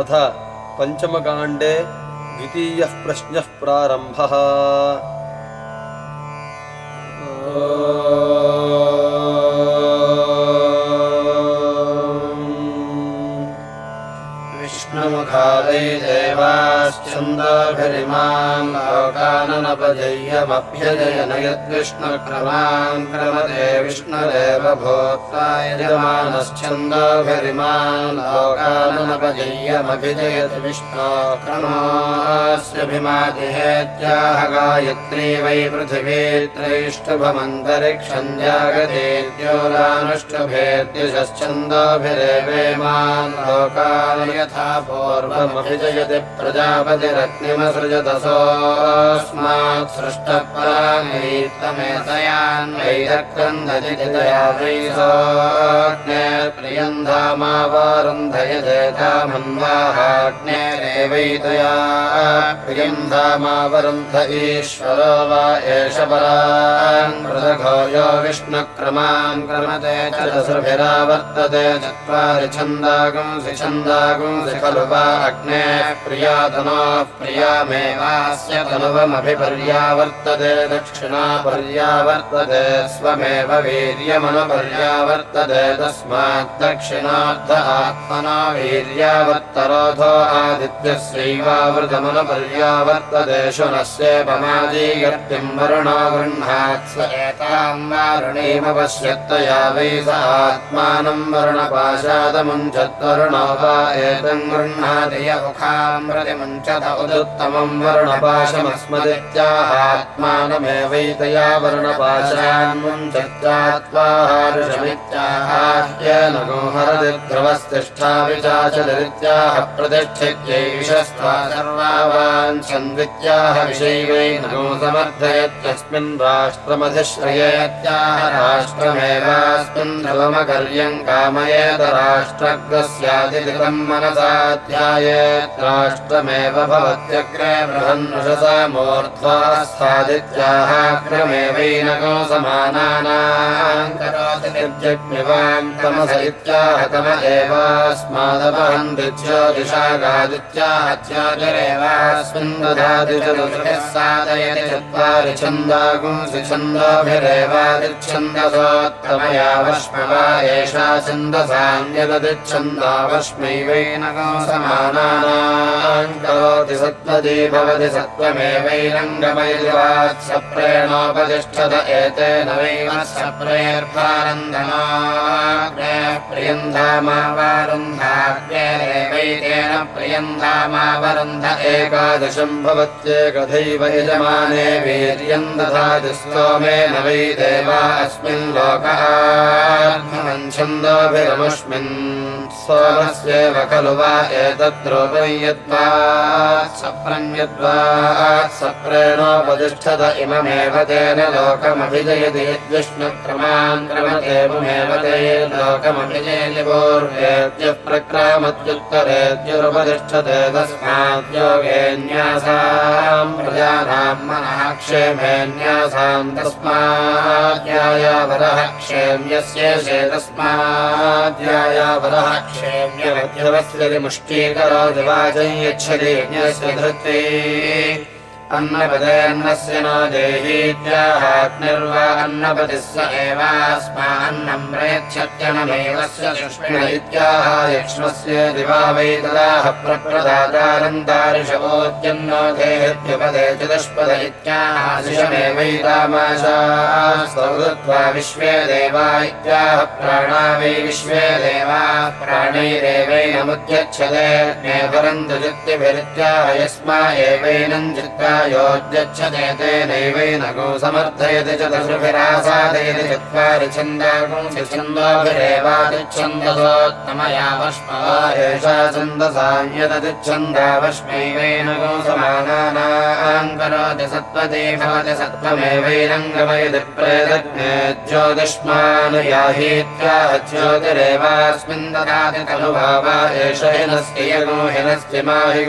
अथ पञ्चमकाण्डे द्वितीयः प्रश्नः प्रारम्भः लोकाननपजय्यमभ्यजयन यद्विष्णुक्रमान् क्रमते विष्णुरेव भूत्वा यजमानश्चन्दोभिरिमान् लोकाननपजय्यमभिजयति विष्णो क्रमोऽस्यभिमातिहेत्याह गायत्री वै पृथिवी त्रैष्टुभमन्तरिक्षम् जागतेत्योरानुष्टभेद्युषश्चन्दोभिरेवेमान् लोकान् यथा पूर्वमभिजयति प्रजापतिरग्निमसृजतसोऽस्मात् सृष्टपरान्वैतमेतयान्वैरक्रन्दजितया वैसोऽग्ने प्रियन्धामावरुन्धयदेतामन्वाहाग्नेरेवैतया प्रियन्धामावरुन्ध ईश्वरो वा एष परान् मृदघो यो विष्णुक्रमान् क्रमते चतसृभिरावर्तते चत्वारि छन्दागुंसि छन्दागुंसि खलु वा अग्ने प्रिया तनोः प्रियामेवास्य तनुवमभिपर्यावर्तते दक्षिणा पर्यावर्तते स्वमेव वीर्यमनुपर्यावर्तते दक्षिणार्थ आत्मना वीर्यावर्तरोधो आदित्यस्यैवावृतमनुपर्यावर्तते शुनस्येपमादीगर्तिम् वरुणो गृह्णात् स एताम् वारुणीमपश्यत्तया वै स आत्मानम् वरुणपाशादमुञ्चद्वरुणो वा एतम् गृह्णाति य मुखाम् प्रतिमुञ्चत उदुत्तमम् वरुणपाशान्मुञ्चत्यात्वाहारुषमित्याहाह्येन गोहरति ध्रुवस्तिष्ठा विचाचलरित्याह प्रतिष्ठित्यैषस्त्वा सर्वावान् सन्वित्याह विषयैवै नो समर्थयत्यस्मिन् राष्ट्रमधिश्रयेत्याह राष्ट्रमेवास्मिन् ध्रुवमकर्यम् कामयेत राष्ट्रग्रस्यादिकृतम् मनसाध्यायेत् राष्ट्रमेव भवत्यग्रे मूर्ध्वा स्थादित्याः क्रमेवैनको समानानाम् करोति निर्जग्निवाम् तमस इत्याह तम ज्योतिरेवास्मिन् ददाति चतुर्भिः साधयति चत्वारि छन्दागुंसि छन्दोभिरेवादिच्छन्दसोत्तमया वश्म वा एषा छन्दसान्यदतिच्छन्दावश्मैवैनको समानानाम् करोति भवति सत्त्वमेवैरङ्गमयति वात् सप्रेणोपतिष्ठत एतेन वैव सप्रेर्भारन्धनाग्ने प्रियन्धामावारुन्धाग्नेरेवैतेन प्रियन्धामावरुन्ध एकादशम् भवत्येकथैव यजमाने वीर्यम् दधाति स्तोमेन वै देवा अस्मिन् लोकः सोमस्येव खलु वा एतद्रूपम् यद्वा सप्रम् यद्वा सप्रेणोपतिष्ठत इममेव तेन लोकमभिजयति लोकमभिजयति पूर्वेद्यः प्रक्रामत्युत्तरेद्युरुपतिष्ठते तस्मात् योगेन्यासाम् प्रजानाम् मनः क्षेमेन्यासाम् तस्माद्यायावरः क्षेम्यस्येषे धृत्वे अन्नपदेऽन्नस्य नो देहीत्याहाग्निर्वा अन्नपतिः स एवास्मान्नम् प्रयच्छत्यनमेवस्य सुष्मिण इत्याह यक्ष्मस्य दिवा वै तदाह प्रप्रदातारन्तारिषवोद्यन्नो देहेत्युपदे चतुष्पद इत्याहाशिषमेवैतामाशास्तौदत्वा विश्वे देवा इत्याह प्राणा वै विश्वे देवा प्राणैरेवैनमुद्यच्छते नेपरन्तु चित्तिभिरित्याह यस्मा एवैनम् चित्ता योद्यच्छते तेनैवेन गो समर्थयति च दशभिरासादयति चत्वारि छन्दागुंसि छन्दोभिरेवादिच्छन्दसोत्तमया वश्म वा एषा छन्दसान्यदतिच्छन्दावश्मैवेन गो समानानाम् करोति सत्त्वते भवति सत्त्वमेवैरङ्गमयति प्रेदज्ञे ज्योतिष्मानुयाहीत्याह ज्योतिरेवास्मिन् ददाति तनुभावा एष हिनस्ति यगो हिनस्ति मा हि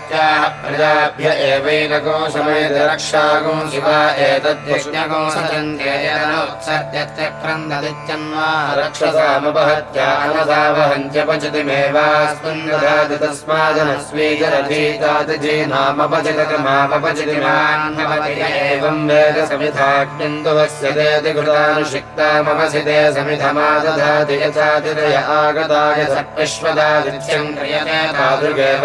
गुंसे स्तनुवा प्रजा इत्याह प्रजाभ्य एवैनको समयरक्षागो शिवा एतद्यज्ञगो सचन्त्येतनोत्सर्गत्यक्रन्ददित्यन्वा रक्षसामपहत्यानसावहन्त्यपचितिमेवास्मिन् ददाति तस्मादनस्वीजरधीतादिजीनामपचितकमापचितिमान् भवति एवं वेद समिधाग्निन्दुवस्य तेति कृतानुषिक्तामपसिते समिधमादधाति यथातिरय आगताय सत्विश्वदादित्यं क्रियते तादृगेव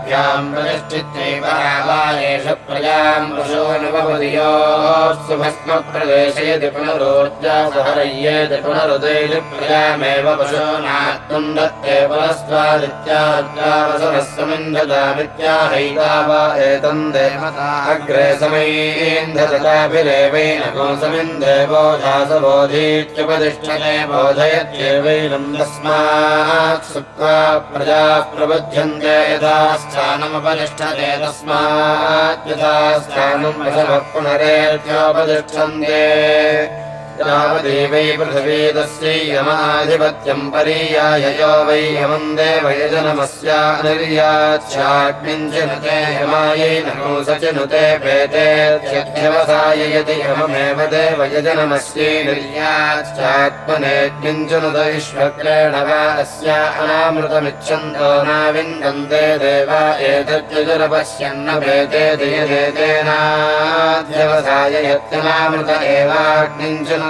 द्वाभ्याम् प्रतिष्ठित्यैव वा एष प्रजाम् पशूनुपपदियोऽस्तु भस्म प्रवेशयति पुनरोर्जासहरय्येति पुनरुदैति प्रजामेव पशूनात्मम् दत्ते पुनस्त्वादित्यार्जावसरः समिन्धतामित्याहैता वा एतम् देवता अग्रे समैन्धतताभिरेवैनको समिन्धे बोधासबोधीत्युपतिष्ठते बोधयत्येवैनम् तस्मात् सुप्त्वा प्रजाः प्रबुध्यन्ते यथा स्थानमुपतिष्ठते तस्मात् यथा स्थानम् पुनरेत्योपतिष्ठन्ते यावदेवै पृथिवी तस्यै यमाधिपत्यम् परीयाय यो वै यमम् देवयजनमस्यानिर्याच्छाग्निञ्चिनुते यमायै नो स च नुते पेतेत्यध्यवसाय यदि यममेव देवयजनमस्यै निर्याच्छात्मनेऽग्निञ्चनुत विश्वक्रेण वा अस्या अनामृतमिच्छन्तो नाविन्दन्ते देवा एतद्यजुरपश्यन्न पेते यत्यनामृत एवाग्निञ्चनु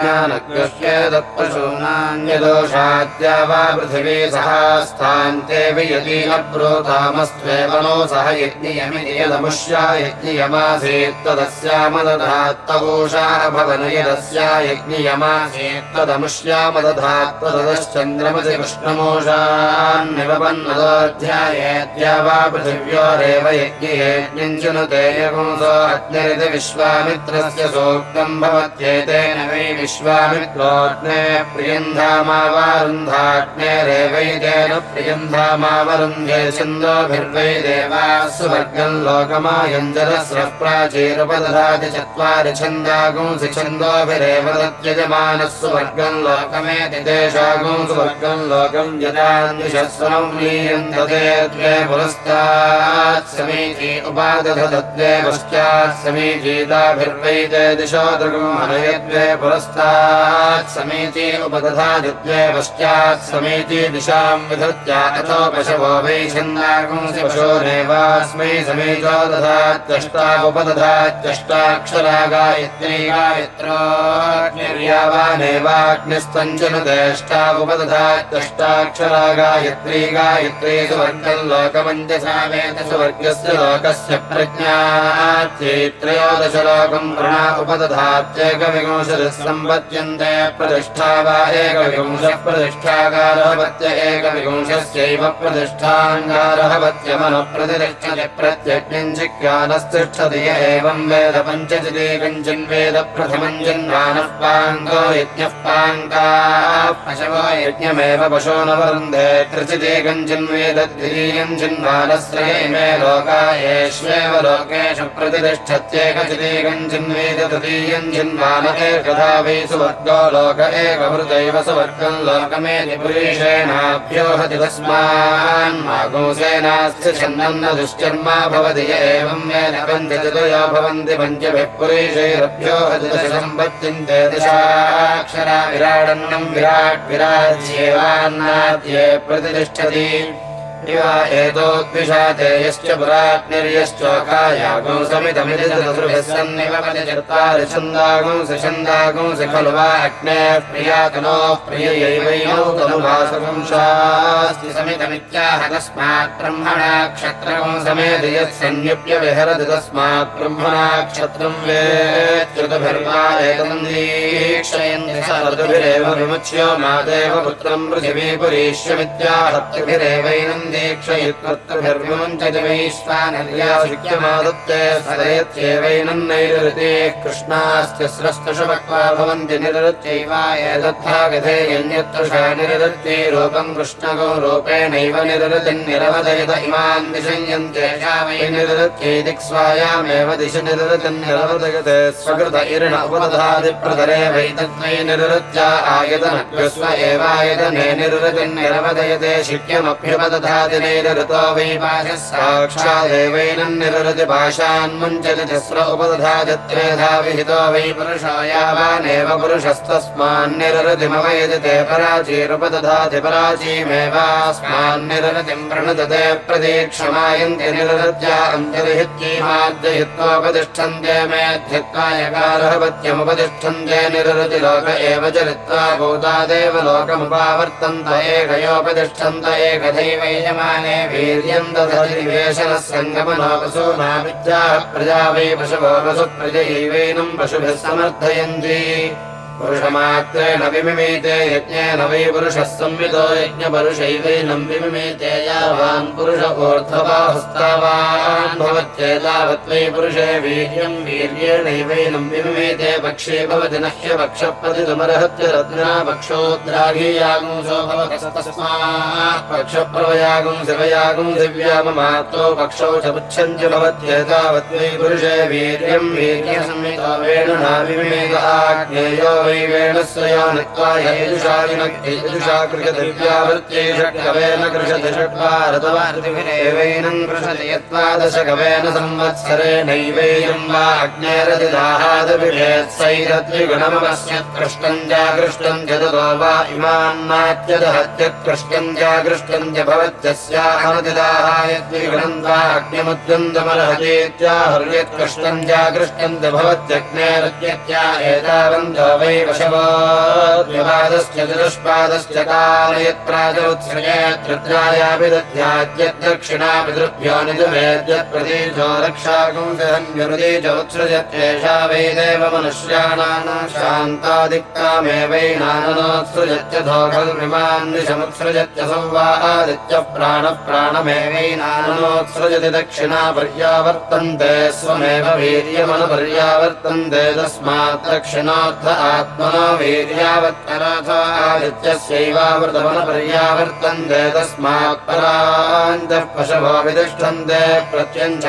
ज्ञानग्रह्येदत्पशूनान्यदोषाद्या वा पृथिवी सहास्थान्ते वियति अब्रोतामस्त्वेव नो सह यज्ञियमिति यदमुष्या यज्ञियमासीत् तदस्यामदधात्तवोषा अभवन यदस्या यज्ञियमासीत् तदमुष्यामदधात् तदश्चन्द्रमसि कृष्णमोषान्निवपन्नदोऽध्यायेद्या वा पृथिव्योरेव यज्ञियेज्ञञ्चनुते यगुंसो अग्निरिति विश्वामित्रस्य सूक्तम् भवत्येतेन वै विश्वामित्रोऽग्ने प्रियन्धामावारुन्धाग्नेरेवैतेन प्रियन्धामावरुन्ध्ये छन्दोभिर्वै देवाः सुवर्गम् लोकमायञ्जलस्रः प्राचीरुपदधाति चत्वारि छन्दागुंसि छन्दोभिरेव तत्यजमानः सुवर्गम् लोकमेति तेषागुंसु वर्गम् लोकम् यदान्विषस्वम् लीयन्तते द्वे पुरस्तात् समीची उपादधद्वे पश्चात् समीचीताभिर्वैते दिशो दृगम् हनयद्वे पुरस्तात् समीची उपदधाति द्वे पश्चात् समीची दिशाम् विधृत्या अथो पशवो छन्दागुंसि पशोरेवास्मै समीचो दधात्यष्टावुपदधात्यष्टाक्षरा गायत्री गायत्रो निर्यावानेवाग्निस्तञ्चनुतेष्टावुपदधात्यष्टाक्षरा गायत्री गायत्री सुवर्गम् लोकमञ्जसा वेद सुवर्गस्य लोकस्य प्रज्ञात्यैत्रयोदशलोकम् प्रणा उपदधात्येकविंशतिः सम्पद्यन्ते प्रतिष्ठा वा एकविंशः प्रतिष्ठागारः पत्य एकविंशस्यैव प्रतिष्ठाङ्गारः प्रत्यग्निञ्चिज्ञानस्तिष्ठति य एवम् वेद पञ्चजिते कञ्चिन् वेद जिन्वानः पाङ्गो यज्ञः पाङ्गाः पशवो यज्ञमेव पशो न वरुन्धे त्रिचिते कञ्चिन् वेद द्वितीयम् जिन्वानश्रये लोका येष्वेव लोकेषु प्रतिष्ठत्येकचिते कञ्चिन् वेद तृतीयम् जिन्वान एकधा वै सुवर्गो लोक एकवृतैव सुवर्गम् लोकमेति पुरीषेणाभ्यो हति तस्मान्मागोसेनास्ति छन्नन्न दुश्चर्मा भवति य एवं वेद पञ्चचतुयो भवन्ति पञ्चभिः पुरीषैरभ्यो हति दश सम्पत्तिन्ते दशाक्षरा विराडन्नम् विराट् विराज्येवान्नाद्ये प्रतिष्ठति इव एतोद्विषाते यश्च पुराग्निर्यश्चोकायागो समितमिति चतुर्भिः सन्निव चत्वारि खलु वा अग्नेः प्रियातनोः प्रियैवैनौ तनुभासपुंशास्ति समितमित्याह तस्मात् ब्रह्मणा क्षत्रकं समेति यत् संयुप्य विहरति तस्मात् ब्रह्मणा क्षत्रम् वेत्युतभिर्वा एतम् दीक्षयन्ति स ऋतुभिरेव विमुच्यो मादेव पुत्रम् पृथिवीपुरीष्यमित्याहत्युभिरेवैनम् नैरृते कृष्णास्त्यस्रस्तुषभक्त्वा भवन्ति रूपेणैव निरृतिन्निरवदयत इमान् दिशयन्त्येषा वै निरृत्यै दिक्स्वायामेव दिश स्वकृत उपदधादिप्रतरे वैतद्वै निरृत्या आयतनग्रस्व एवायतने निरृतिन्निरवदयते शिक्यमभ्युपदधाति नैरृतो वै पाशः उपदधादित्रेधा विहितो वै पुरुषो यावानेव पुरुषस्तस्मान्निरृतिमवयति ते पराचीरुपदधाति पराचीमेवास्मान्निरृतिम् प्रणुदते प्रतीक्षमायन्ति निरृत्या अन्तर्हित्यैमाद्यहित्वोपतिष्ठन्ते मेऽध्यत्वा यकारहपत्यमुपतिष्ठन्ते निरृति लोक एव चरित्वा भूतादेव लोकमुपावर्तन्त एकयोपतिष्ठन्त एकथैव दधतिवेशनः सङ्गमनो वसूनामित्याह प्रजा वै पशवो वसु प्रजयैवैनम् पशुभिः समर्थयन्ति पुरुषमात्रेण विमिमीते यज्ञेन वै पुरुषः संवितो यज्ञपरुषैवैनम् विमिमीते यावान् पुरुष ऊर्ध्वबाहुस्तावान् भवत्येतावत् वै पुरुषे वीर्यम् वीर्येणैवैनम् विमिमीते पक्षे भवति न ह्यपक्षप्रतितमर्हत्य रत्ना पक्षोद्राघीयागुंसो भवतस्तस्मात् पक्षप्रवयागुं शिवयागुं दिव्याममात्रो पक्षौ च पुच्छन्ति भवत्येतावत् वै पुरुषे वीर्यम् वीर्यसंवितो वेणुना विमिमेत आज्ञेयो वै वेणस्वयो नित्वाय यजुषा कृषदिव्यावृत्यै षट्कवेन कृषति षट्वारतवार्तिभिरेवैनम् कृषति यत्त्वादशकवेन संवत्सरेणैवेयम् वा अग्नेरतिदाहादभिभेत्सैरद्विगुणमपश्यत् कृष्टम् जागृष्टम् ततो वा इमान्नात्यदहत्यत्कृष्टम् जागृष्टम् च भवत्यस्याहमतिदाहायद्विगुणम् वा अग्निमुद्यन्दमर्हतीत्याहर्यत्कृष्टम् जागृष्टम् च भवत्यग्नेरत्यत्या एतावन्तो वै वशवादश्च चतुष्पादश्च कालयत्प्राजोत्सृजेत् दध्याद्यद्दक्षिणा पितृभ्यो निजुमेद्यत्प्रतीजो रक्षाकुंसहन्यरुदीजोत्सृजत्येषा वै देव मनुष्याणाम् शान्तादिक्तामेवैनाननोत्सृजत्यथो खल्विमान्निशमुत्सृजत्यसौ वा आदित्यः प्राणः प्राणमेवैनाननोत्सृजति दक्षिणा पर्यावर्तन्ते स्वमेव वीर्यमनुपर्यावर्तन्ते तस्मात् दक्षिणोऽर्थ आत्मनो वीर्यावत्तरथ आदित्यस्यैवावृतमनुपर्यावर्तन्ते तस्मात् परान्तः पशवो वितिष्ठन्ते प्रत्यञ्च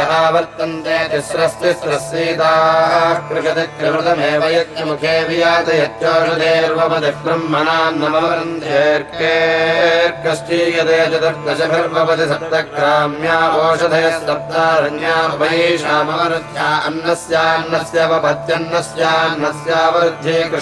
तिस्रस्तिस्रस्सीताः कृषति कृतमेव यज्ञमुखे वियात यच्चोषधेर्वमति ब्रह्मणान्नमवृन्धेर्केऽर्कश्चीयते चतुर्दशभिर्भवति सप्तग्राम्या ओषधयः सप्तारण्या उपैषामवरुद्ध्या अन्नस्यान्नस्य वपत्यन्नस्यान्नस्यावरुध्ये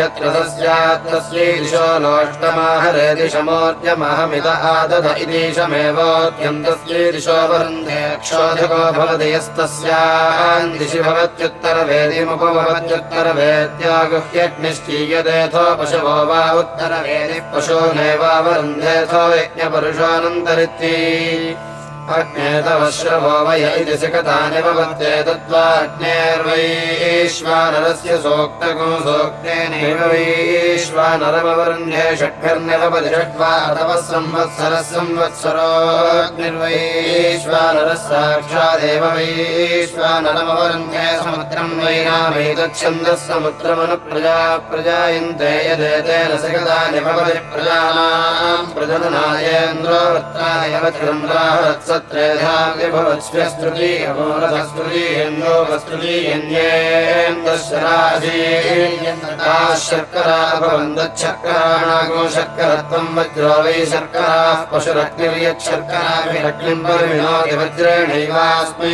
यन्विश्याद्यत्र तस्यात्तस्यै दिशो लोष्टमाहरे दिशमोर्यमहमिद आदध इदीशमेवोऽत्यन्तस्यै दिशो वरुन्धे क्षोधको भवति यस्तस्यान् दिशि भवत्युत्तरवेदिमुपभवत्युत्तरवेद्यागुह्यग्निश्चीयतेऽथो पशवो वा उत्तरवेदिः पशो नैवावरुन्धेऽथो यज्ञपरुषोऽनन्तरित्यै अग्नेतवश्रवो वय इति सिकतानि भवत्ये तद्वाग्नेर्वैश्वानरस्य सोक्तगो सोक्तेनैव वैश्वानरमवरुन्ध्ये षट्भिर्निरवति षड्वा तव संवत्सरः संवत्सरोग्निर्वैश्वानरः साक्षादेव वैश्वानरमवरुन्ध्ये समुद्रम् वैनामैतच्छन्दः समुद्रमनुप्रजा प्रजायन्ते यदेतेन सिकतानि भवति प्रजानाम् प्रजननायेन्द्रो वृत्ताय शर्करा शर्करत्वम् वज्रो वै शर्कराः पशुरग्निर्यच्छर्कराभिरग्निम् वज्रेणैवास्मै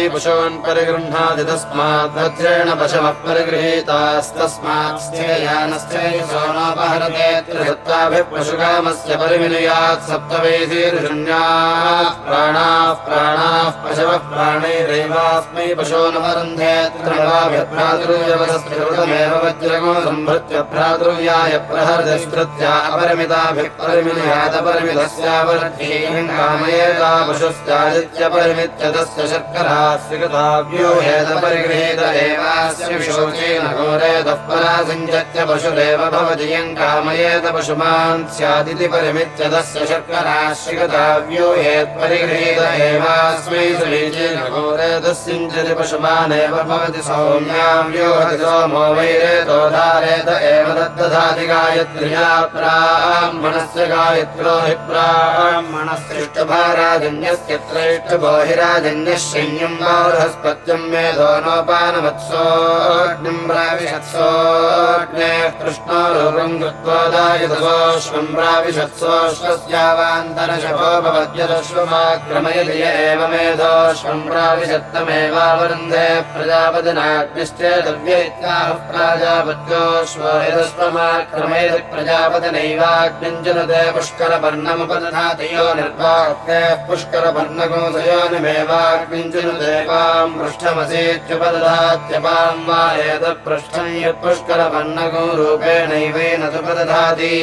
परिगृह्णाति तस्मात् वज्रेण पशवः परिगृहीतास्तस्मात् पशुकामस्य परिविनयात् सप्तवैधीर्षण्या प्राणाः प्राणाः पशवः प्राणैरेवास्मै पशो न वरुन्धे भ्रातृव्यवस्त्रमेव वज्रगो सम्भृत्य भ्रातृव्याय प्रहरतिष्कृत्या अपरिमिताभिः परिमितायादपरिमितस्यावरद्धीकामयेता पशुस्यादित्यपरिमित्य तस्य शर्करा स्वीकृताव्यो हेतपरिगृहीत एवास्य विशोचेन घोरेतः परा सञ्जत्य पशुरेव भवति यम् कामयेत पशुमान् स्यादिति परिमित्य तस्य शर्करा स्वीकृताव्यो हेत्परिगृहीत एवास्मै घोरेतस्सिञ्चति पशुमानेव भवति सौम्याव्यो हति सोमो वैरेतो धारेत एव तद्दधाति गायत्र्या ब्राह्मणस्य गायत्रो हि ब्राह्मणस्त्रिष्टभाराजन्यस्यत्रैष्टभो हि राजन्यः शय्यम् वा बृहस्पत्यम् मेधो नोपानवत्सोऽग्निम् प्राविशत्सोऽग्नेः कृष्णो रूपम् कृत्वोदायतसोऽश्वम् प्राविशत्सोऽश्वस्यावान्तरशपो भवत्यदश्वमाक्रमयति। य एव मेधोऽश्वम् प्राविशत्तमेवावरुन्धे प्रजापतिनाग्निश्चेदव्य इत्याह प्राजापत्योऽश्व यदश्वमाक्रमयति प्रजापतिनैवाग्निञ्जनुते पुष्करपर्णमुपदधाति यो निर्वाक्ते पुष्करपर्णगोसयोनिमेवाग्निञ्जनुदेवाम् पृष्ठमसीत्युपदधात्यपाम् वा एतत्पृष्ठम् यत्पुष्करपर्णगो रूपेणैवेन तु पदधाति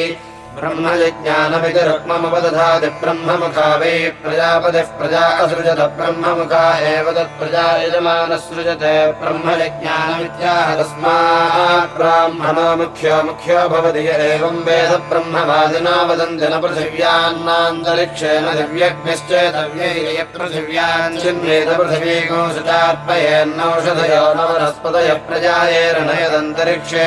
ब्रह्मजिज्ञानमिति रुक्ममुपदधाति ब्रह्ममुखा वै प्रजापतिः प्रजा असृजत, ब्रह्ममुखा एव तत्प्रजा यजमानः सृजते ब्रह्मजिज्ञानमित्याह तस्मात् ब्राह्मणो मुख्यो मुख्यो भवति एवम् वेद ब्रह्मवादिना वदन्ति न पृथिव्यान्नान्तरिक्षेण दिव्यग्निश्चेतव्यै पृथिव्यान् चिन्वेद सुचार्पयेन्नौषधयो न वनस्पतयः प्रजायेन यदन्तरिक्षे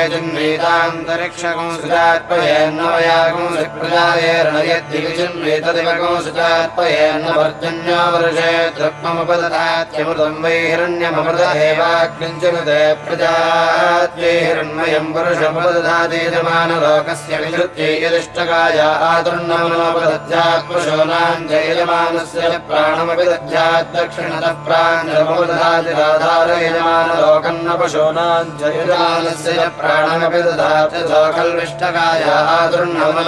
हिरण्मयम् पुरुषमुपदधातीयमानलोकस्य विधृत्यै यदिष्टकाय आतुर्णमनोपदध्यात्मशोनाञ्जयजमानस्य प्राणमपि प्राञ्जलमुपदधाति राधारयजमानलोकन्न पशूनाञ्जयजमानस्य प्राणमपि दधाति खल्विष्टकाय आतुर्णमनोपदधाति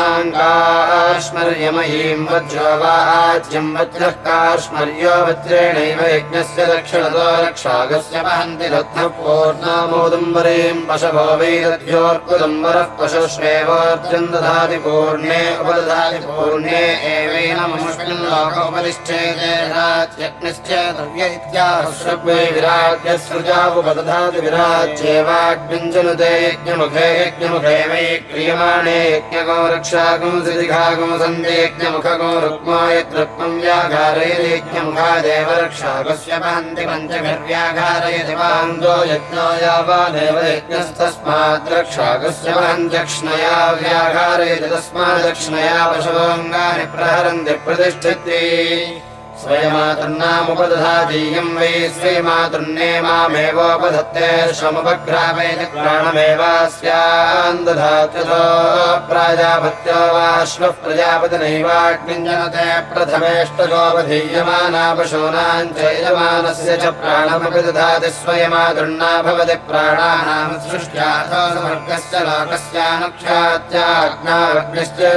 पूर्णाङ्काश्मर्यमयीम् वज्रो वाज्यम् वज्रः काश्मर्यो वज्रेणैव यज्ञस्य दक्षिणतो रक्षागस्य वहन्ति रत्नः पूर्णामोदुम्बरीम् पशवो वैदध्योर्पुदम्बरः पशुष्वेवोर्जम् दधाति पूर्णे उपदधाति पूर्णे एवेन ममुष्मिन् लोक उपतिष्ठेते राज्यग्निश्चेतव्य इत्याहुश्रग्वे विराज्यसृजावुपदधाति विराज्येवाग्निञ्जनुते यज्ञमुखे यज्ञमुखे वै क्रियमाणे यज्ञगो रक्षागो सिदिघागो सन्ति यज्ञमुखगो रुक्मो यद्रुक्मम् व्याघारयति यज्ञमुखादेव रक्षागस्य वहन्ति पञ्चभिर्व्याघारयति वान्दो यज्ञो यावानेव यज्ञस्तस्मात् रक्षागस्य वहन्त्यक्ष्णया व्याघारयति तस्मादक्ष्णया पशवोऽङ्गानि प्रहरन्ति प्रतिष्ठति स्वयमातुर्नामुपदधातीयम् वै स्वयमातुर्ने मामेवोपधत्ते श्रमुपग्रामेति प्राणमेवास्यान् दधात्यथो प्राजापत्यो वा श्वः प्रजापतिनैवाग्निञ्जनते प्रथमेष्टगोपधीयमाना पशूनाम् च यजमानस्य च प्राणमपि दधाति स्वयमातुर्ना भवति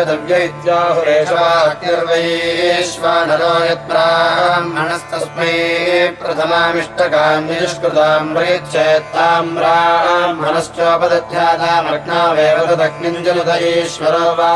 दव्य इत्याहुरेशवाक्यर्वैश्वानरो यत्ब्राह्मणस्तस्मै प्रथमामिष्टकाम् निष्कृताम् प्रेच्छेत्ताम् ब्राह्मणश्चोपदध्यातामग्नावेव तदग्निञ्जनुत ईश्वरो वा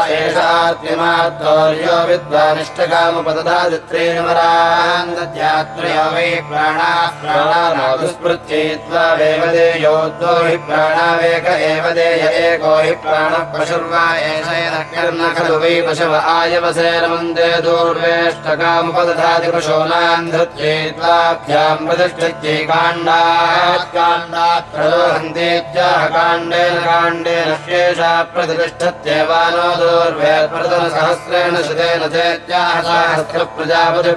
दध्यात्रयो वै प्राणाः प्राणानादुस्मृत्यैत्वा वेवदेयोद्वो हि प्राणावेक एव देय एको हि प्राणः पशुर्वा एषैरकर्न खलु वै पशव आयवसे रमन्ते दूर्वेष्टकामुपदधाति पशूनान् धृत्यैत्वाभ्याम् प्रतिष्ठत्यै काण्डात् काण्डात् प्रलोहन्तीत्याह काण्डेन काण्डेन शेषा प्रतिष्ठत्येवानो दूर्वेत्प्रतनसहस्रेण शतेन चेत्याह सहस्र प्रजापति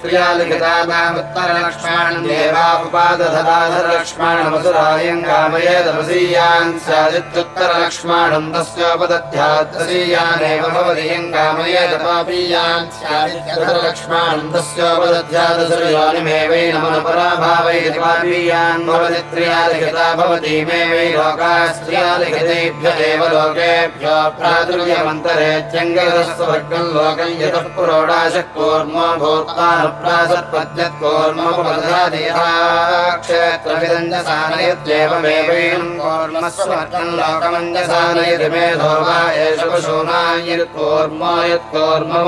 क्रिया लिखितानामुत्तरलक्ष्माणम् देवा उपादधराधरलक्ष्माणमसुरायम् कामयेदमसीयान् स्यादित्युत्तरलक्ष्माणम् तसीयानेव भवति यम् कामयेदपापीयान् स्यादित्युत्तरलक्ष्माणम् तस्योपदध्यादसुरयोनिमेवै नमनपराभावैति पापीयान् भवति त्रिया लिखिता भवति मे वै लोकाः स्त्रिया लिखितेभ्य एव लोकेभ्यो प्रातुर्यमन्तरेत्यङ्गस्वर्गम् लोकम् यतः पुरोडाशः कूर्मो भूत्वानुप्रासत्पद्यत्कूर्मोपदधादेहाक्षेत्रविदञ्जसानयत्येवमेवैनम् कूर्मस्वर्गम् लोकमञ्जसानयति मेधो वा एष पशूनायत्कूर्मो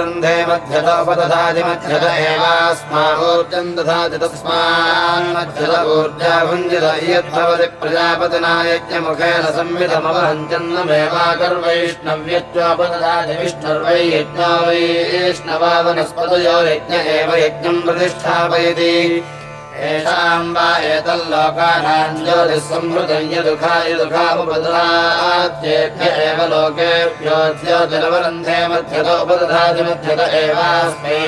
ऊर्जमेवावरुन्धे मध्यत उपदधाति मध्यत एवास्मा ऊर्जम् दधाति तस्मान्मध्यत ऊर्जा भुञ्जित इयद्भवति प्रजापतिना यज्ञमुखेन संविधमवहञ्चन्नमेवाकर्वैष्णव्यत्योपदधाति विष्णुर्वै यज्ञो यज्ञ एव यज्ञम् प्रतिष्ठापयति येषाम् वा एतल्लोकानाम् ज्योतिःसंहृतम् यदुखाय दुःखामुपदधात्येभ्य एव लोकेभ्यो ज्योतिरवरन्धे मध्यतो उपदधाति मध्यत एवास्मै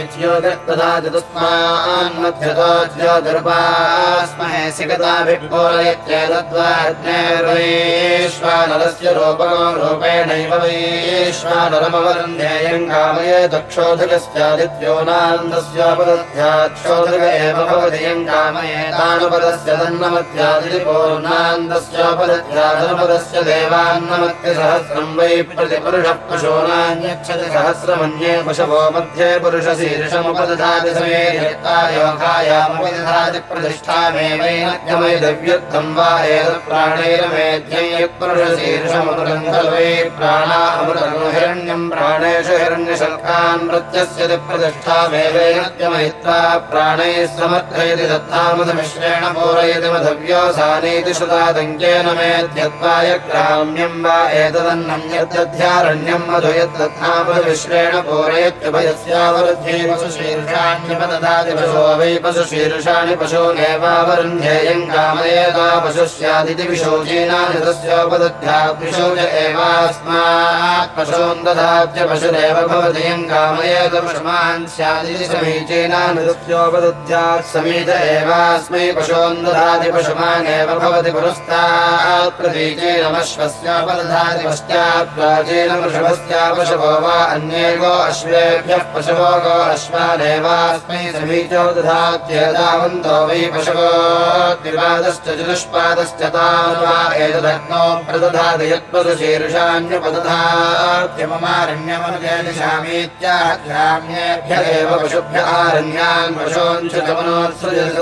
मध्यतो ज्योतिरुपास्महे सिगताभिप्पोलयत्येतद्वाज्ञैर्वैश्वानरस्य रूपको रूपेणैव वैश्वानरमवरन्धेयम् कामये दक्षोधकस्यादित्योनान्दस्योपदध्याक्षोधक एव भवति यम् कामयेतानुपदस्य तन्नमध्यादिरिपोर्णान्दस्योपदध्यादनुपदस्य देवान्नमत्यसहस्रम् वै प्रतिपुरुषः पशूनान्यक्षति सहस्रमन्ये पशवो मध्ये पुरुषशीर्षमुपदधाति समे योगायामुपदधाति प्रतिष्ठामेवैनद्यमयदव्युत्थम् वा एतत्प्राणैरमेध्यम् यत्पुरुषशीर्षमृतम् खलु वै प्राणा अमृतम् हिरण्यम् प्राणेषु हिरण्यशल्कान् मृत्यस्य प्रतिष्ठामेवैनद्यमयित्वा प्राणैः समर्थयति दत्तामधमिश्रेण पूरयति मधव्योसानीति श्रुतादङ्केन मेध्यत्वाय ग्राम्यम् वा एतदन्नम् यद्दध्यारण्यम् मधु यद्दत्तामधमिश्रेण पूरयत्युभयस्यावरुध्ये पशुशीर्षाण्यपदधाति पशो वै पशुशीर्षाणि पशूनेवावरुन्ध्येयम् कामयेता पशुः स्यादिति विशोचीनानि तस्योपदध्यात् विशोच एवास्मात् पशो पशून् ददात्य पशुरेव स्यादिति समीचीनानुदुप्योपदुध्यात् समीत एवास्मै पशून् ददाति पशुमानेव भवति पुरस्तात् प्रतीचीनमश्वस्योपदधाति पश्चात् प्राचीन पशवस्यापशवो वा अन्ये गो अश्वेभ्यः पशवो गो अश्वानेवास्मै समीचो दधात्येतावन्तो वै पशवो द्विपादश्च चतुष्पादश्च तान् वा पशून् च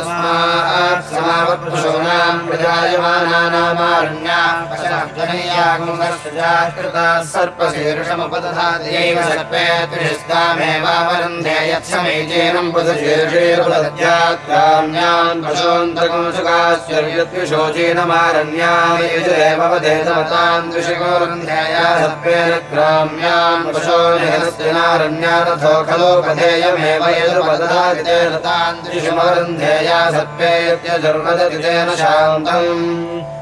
तस्मात् समावत्पशूनाम् प्रजायमानानामारण्या सर्पे त्रिष्टामेवावरन्धे यत्समीचीनम् पुदशीर्षीरुपदत्यात्याम्यान् पशोन्तकंसुकाश्चर्यद्विशोचीनमारण्यायुजदेववदेतमतान् द्विषिकोरुन्धेया सर्पेन ग्राम्यान् पशोनिहस्तिनारण्यारथो खलु पधेयमेव यदुपदधाति ते सर्पे यत्यजुर्वदति तेन शान्तम्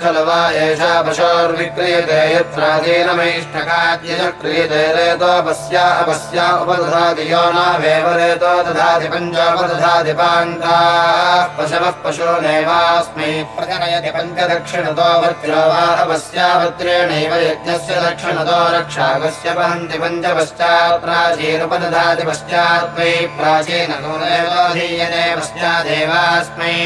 खलु वा एषा पशोर्विक्रियते यत्रादीनमैष्टकाद्यज क्रियते रेतोपस्या अपस्या उपदधाति यो नावेव रेतो दधाति पञ्चोपदधाति पाङ्काः। पशवः पशूनेवास्मै। प्रजनयति पञ्चदक्षिणतो वज्रो वा अपस्या वज्रेणैव यज्ञस्य दक्षिणतो रक्षाकस्य वहन्ति पञ्चपश्चात् प्राचीनुपदधाति पश्चात् वै प्राचीनगुणेवोधीयते पश्चादेवास्मै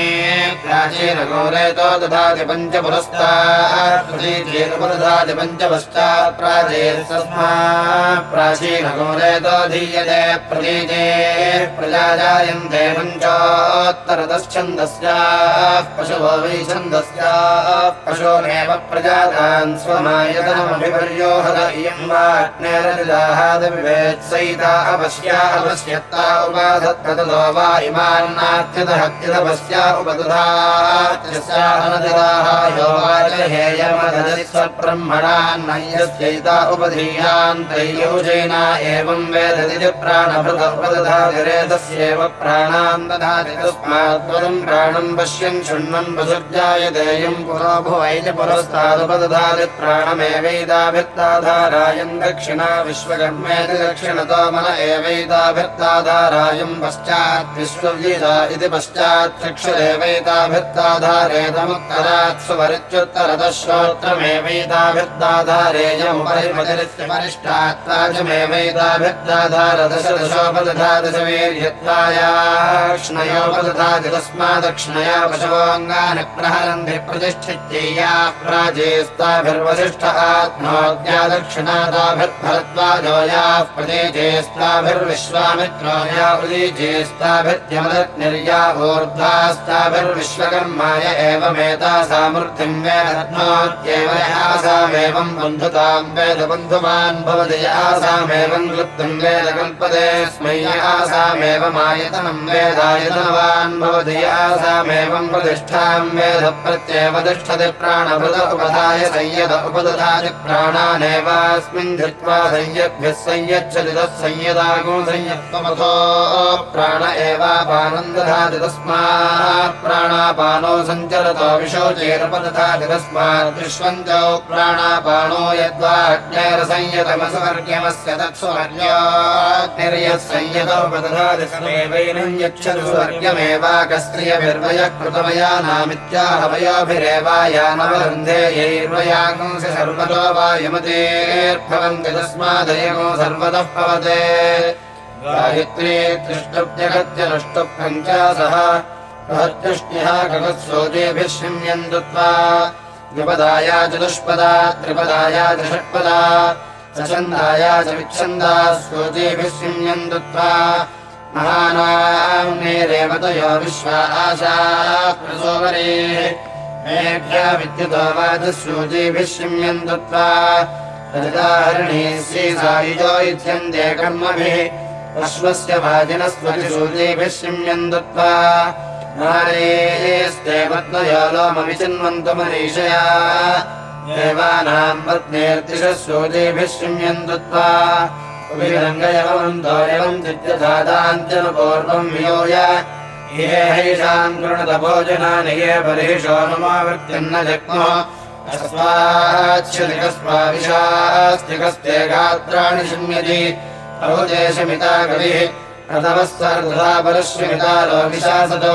प्राचीनगोरेतो दधाति पञ्चपुरस्तादधाति पञ्चपश्चात् प्राचीनस्मात् प्राचीनगोरेतो धीयते प्रतीते प्रजा जायन्ते पञ्चोत्तरतश्छन्दस्याः पशवो वै छन्दस्याः पशोरेव प्रजातान् स्वमायतनमभिपर्योहद इयं वाग्नेरनिदाहादविवेत्सयिता अपश्या अपश्यत्ता उपाधत्ततो वा इमान्नात्यदहत्यदपस्या उपदधा नुदिनाः योगा ब्रह्मणान्नयस्यैता उपधीयान्तैयोजैना एवं वेदति प्राणभृत उपदधातिरेतस्येव प्राणान् दधाति तस्मात्पदम् प्राणम् पश्यन् शृण्वन् वसुर्जायतेयम् पुरो भुवैज पुरस्तादुपदधाति प्राणमेवैताभित्ताधारायम् दक्षिणा विश्वकर्मेति दक्षिणतो मन एवैताभित्ताधारायम् पश्चात् विश्वव्यता इति पश्चात् पशवोऽङ्गानि प्रहरन्ति प्रतिष्ठित्यैयाः प्राचेस्ताभिर्वसिष्ठ आत्मोद्या दक्षिणादाभिर्भरद्वाजोयाः प्रदेचेस्ताभिर्विश्वामित्रोया उदीचेस्ताभिर्यमदग्निर्या ऊर्ध्वास्ताभिर्विश्वकर्माय एवमेतासामूर्तिम् वेदनोत्येव यासामेवम् बन्धुताम् वेद बन्धुमान् भवति यासामेवम् क्लुप्तम् वेद कल्पते स्मै यासामेव मायतनम् वेदायतनवान् भवति यासामेवम् प्रतिष्ठाम् वेद प्रत्येव तिष्ठति प्राणभृत उपधाय संयत उपदधाति प्राणानेवास्मिन् धृत्वा संयद्भिः संयच्छति तत्संयदागो संयत्वमथो प्राण एवापानम् दधाति तस्मात् प्राणापानो सञ्चरतो विशोचेरुपदधाति तस्मात् कृतमया नामित्याहवयोभिरेवायानवरुन्धे यैर्वयागुंसि सर्वतो वायुमतेर्भवन्ति तस्मादयगो सर्वतः पवते गायत्री त्रिष्टुप्यगत्य नष्टुप्पञ्चासः बृहत्युष्ण्यः गगत्सोजेभिः शृण्यन्तु त्वा द्विपदाया चतुष्पदा त्रिपदाया त्रिषट्पदा सछन्दाया च विच्छन्दा सोजेभिः शृण्यन्तु त्वा महानाम्नेरेवतयो विश्वा आशा प्रसोवरे मेभ्या विद्युतो वाचस्योजेभिः शृण्यन्तु त्वा हरिणी श्रीसायुजो युध्यन्ते कर्मभिः अश्वस्य वाजिनस्वतिसूजेभिः शृण्यन्तु त्वा नारेस्ते पद्मयो लोमविचिन्वन्तु मनीषया देवानाम् पत्नेर्दिशः सूजेभिः शृण्यन्तु त्वा अभिरङ्गयवन्तो एवम् चित्यधादाञ्चनपूर्वम् वियोय। ये हैषाम् कृणत भोजनानि ये बर्हिषो नमावृत्यन्न जग्मो। अस्माच्छलिकस्माविशास्तिकस्ते गात्राणि शम्यति। बहुदेशमिता कविः। प्रथमः परश्वमिता लोकिशासतो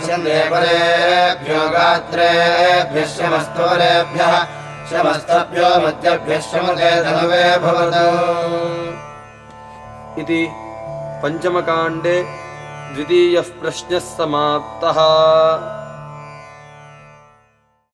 शन्द्रे परेभ्यो गात्रेभ्यः शमस्तवरेभ्यः शमस्तभ्यो मध्यभ्यः शमते धनुवे भवतु। इति पञ्चमकाण्डे द्वितीयः प्रश्नः समाप्तः